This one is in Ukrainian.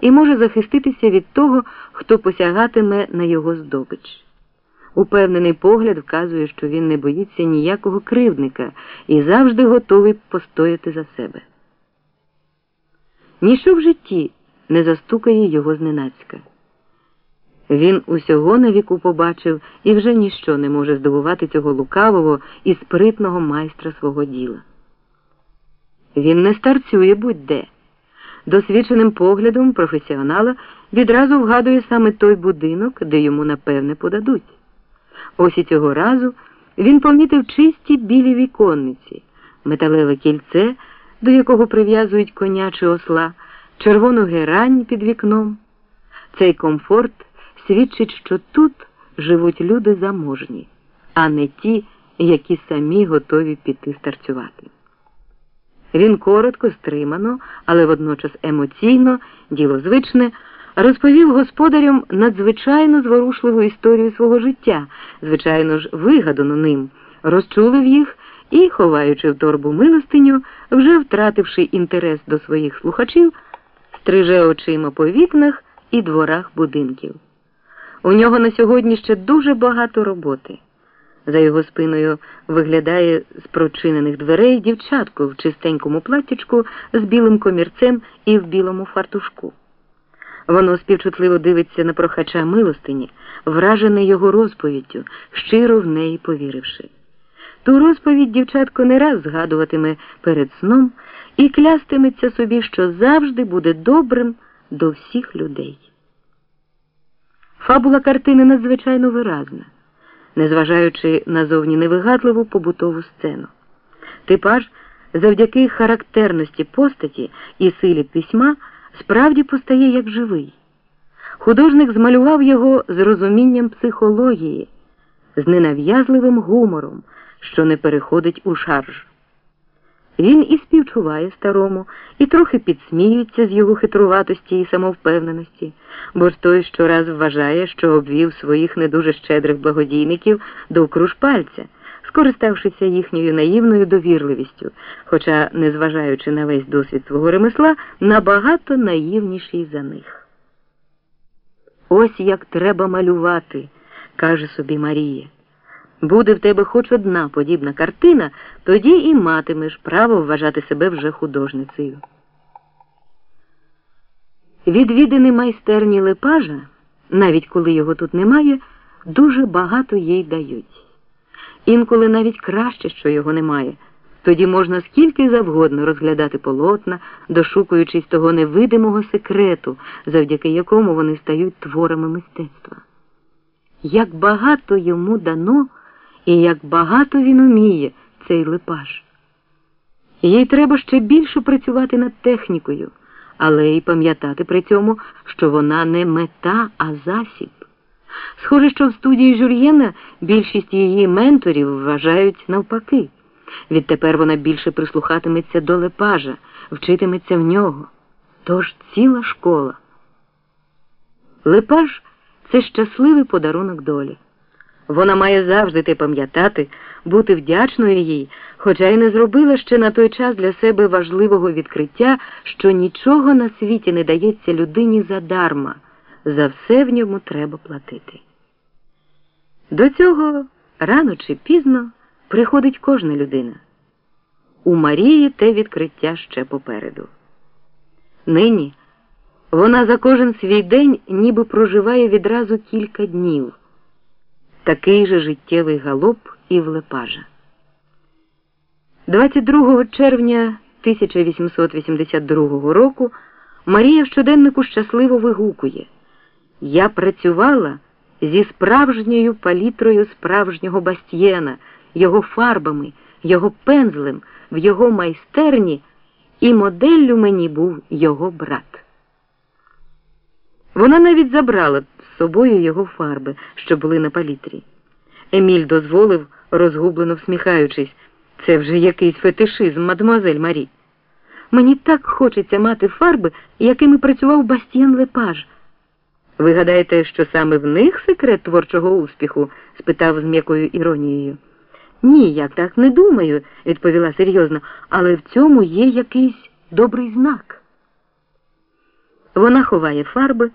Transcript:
і може захиститися від того, хто посягатиме на його здобич. Упевнений погляд вказує, що він не боїться ніякого кривдника і завжди готовий постояти за себе. Ніщо в житті не застукає його зненацька. Він усього на віку побачив і вже ніщо не може здивувати цього лукавого і спритного майстра свого діла. Він не старцює будь-де. Досвідченим поглядом професіонала відразу вгадує саме той будинок, де йому напевне подадуть. Ось і цього разу він помітив чисті білі віконниці, металеве кільце, до якого прив'язують коня чи осла, червону герань під вікном. Цей комфорт свідчить, що тут живуть люди заможні, а не ті, які самі готові піти старцювати. Він коротко, стримано, але водночас емоційно, ділозвичне, розповів господарям надзвичайно зворушливу історію свого життя, звичайно ж, вигадану ним, розчулив їх і, ховаючи в торбу милостиню, вже втративши інтерес до своїх слухачів, стриже очима по вікнах і дворах будинків. У нього на сьогодні ще дуже багато роботи. За його спиною виглядає з прочинених дверей дівчатко в чистенькому платтячку з білим комірцем і в білому фартушку. Воно співчутливо дивиться на прохача милостині, вражене його розповіддю, щиро в неї повіривши. Ту розповідь дівчатко не раз згадуватиме перед сном і клястиметься собі, що завжди буде добрим до всіх людей. Фабула картини надзвичайно виразна, незважаючи на зовні невигадливу побутову сцену. Типаж завдяки характерності постаті і силі письма справді постає як живий. Художник змалював його з розумінням психології, з ненав'язливим гумором, що не переходить у шарж. Він і співчуває старому, і трохи підсміюється з його хитруватості і самовпевненості, бо ж той щораз вважає, що обвів своїх не дуже щедрих благодійників довкруж пальця, скориставшися їхньою наївною довірливістю, хоча, незважаючи на весь досвід свого ремесла, набагато наївніший за них. Ось як треба малювати, каже собі Марія. Буде в тебе хоч одна подібна картина, тоді і матимеш право вважати себе вже художницею. Відвідини майстерні Лепажа, навіть коли його тут немає, дуже багато їй дають. Інколи навіть краще, що його немає. Тоді можна скільки завгодно розглядати полотна, дошукуючись того невидимого секрету, завдяки якому вони стають творами мистецтва. Як багато йому дано. І як багато він уміє, цей липаш. Їй треба ще більше працювати над технікою, але й пам'ятати при цьому, що вона не мета, а засіб. Схоже, що в студії Жюльєна більшість її менторів вважають навпаки. Відтепер вона більше прислухатиметься до лепажа, вчитиметься в нього. Тож ціла школа. Лепаж це щасливий подарунок долі. Вона має завжди те пам'ятати, бути вдячною їй, хоча й не зробила ще на той час для себе важливого відкриття, що нічого на світі не дається людині задарма, за все в ньому треба платити. До цього рано чи пізно приходить кожна людина. У Марії те відкриття ще попереду. Нині вона за кожен свій день ніби проживає відразу кілька днів такий же життєвий галоп і в Лепажа. 22 червня 1882 року Марія в щоденнику щасливо вигукує Я працювала зі справжньою палітрою справжнього бастієна, його фарбами, його пензлем, в його майстерні, і моделлю мені був його брат. Вона навіть забрала собою його фарби, що були на палітрі. Еміль дозволив, розгублено всміхаючись. Це вже якийсь фетишизм, мадемуазель Марі. Мені так хочеться мати фарби, якими працював Бастіан Лепаж. Ви гадаєте, що саме в них секрет творчого успіху? спитав з м'якою іронією. Ні, я так не думаю, відповіла серйозно, але в цьому є якийсь добрий знак. Вона ховає фарби.